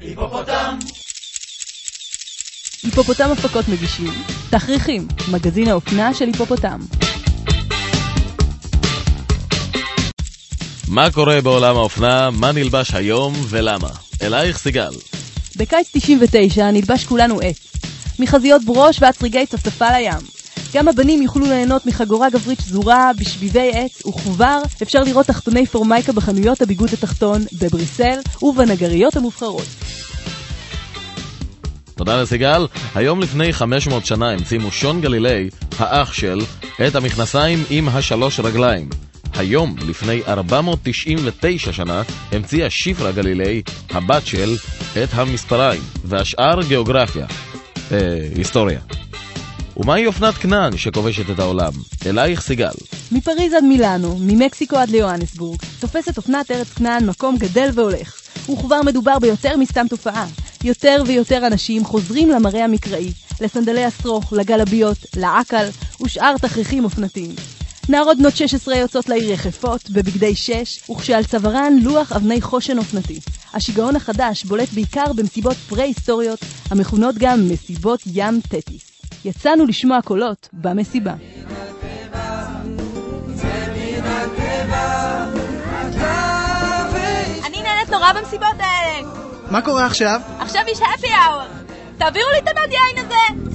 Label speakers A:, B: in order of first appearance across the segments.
A: היפופוטם!
B: היפופוטם הפקות מגישים תכריכים, מגזין האופנה של היפופוטם.
C: מה קורה בעולם האופנה, מה נלבש היום ולמה? אלייך סיגל.
B: בקיץ 99 נלבש כולנו עץ. מחזיות ברוש ועד שריגי צפצפה לים. גם הבנים יוכלו ליהנות מחגורה גברית שזורה בשביבי עץ וכבר אפשר לראות תחתוני פורמייקה בחנויות הביגוד התחתון בבריסל ובנגריות המובחרות.
C: תודה לסיגל. היום לפני 500 שנה המציא מושון גלילי, האח של, את המכנסיים עם השלוש רגליים. היום, לפני 499 שנה, המציאה שיפרה גלילי, הבת של, את המספריים, והשאר גיאוגרפיה. אה, היסטוריה. ומהי אופנת כנען שכובשת את העולם? אלייך סיגל.
B: מפריז עד מילאנו, ממקסיקו עד ליוהנסבורג, תופסת אופנת ארץ כנען מקום גדל והולך. וכבר מדובר ביותר מסתם תופעה. יותר ויותר אנשים חוזרים למראה המקראי, לסנדלי השרוך, לגלביות, לעקל ושאר תכריכים אופנתיים. נערות בנות 16 יוצאות לעיר יחפות, בבגדי שש, וכשעל צווארן לוח אבני חושן אופנתי. השיגעון החדש בולט בעיקר במסיבות פרה-היסטוריות, המכונות גם מסיבות ים תטיס. יצאנו לשמוע קולות במסיבה.
D: אני נהנית נורא במסיבות האלה.
E: מה קורה עכשיו?
D: עכשיו יש happy hour. תעבירו לי את המד יין הזה.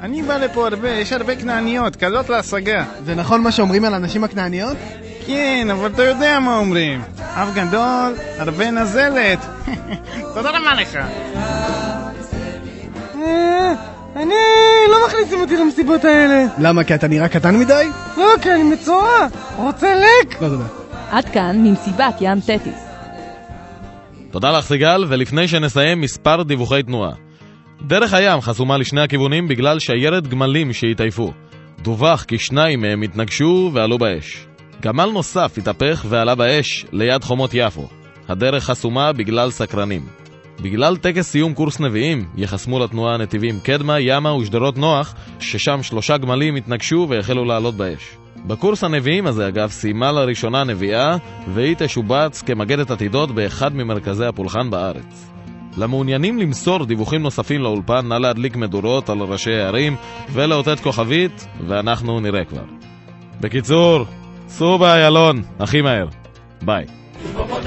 F: אני בא לפה הרבה, יש הרבה כנעניות, קלות להשגה.
E: זה נכון מה שאומרים על הנשים הכנעניות?
F: כן, אבל אתה יודע מה אומרים. אף גדול, הרבה נזלת. תודה רבה לך.
G: אני... לא מכניסים אותי למסיבות האלה.
E: למה? כי אתה נראה קטן מדי?
G: לא, כי אני מצורע. רוצה לק?
E: לא תודה.
B: עד כאן ממסיבת ים תטיס.
C: תודה לך סיגל, ולפני שנסיים מספר דיווחי תנועה. דרך הים חסומה לשני הכיוונים בגלל שיירת גמלים שהתעייפו. דווח כי שניים מהם התנגשו ועלו באש. גמל נוסף התהפך ועלה באש ליד חומות יפו. הדרך חסומה בגלל סקרנים. בגלל טקס סיום קורס נביאים, יחסמו לתנועה נתיבים קדמה, ימה ושדרות נוח, ששם שלושה גמלים התנגשו והחלו לעלות באש. בקורס הנביאים הזה, אגב, סיימה לראשונה נביאה, והיא תשובץ כמגדת עתידות באחד ממרכזי הפולחן בארץ. למעוניינים למסור דיווחים נוספים לאולפן, נא להדליק מדורות על ראשי הערים ולאותת כוכבית, ואנחנו נראה כבר. בקיצור, סעו באיילון, הכי מהר. ביי.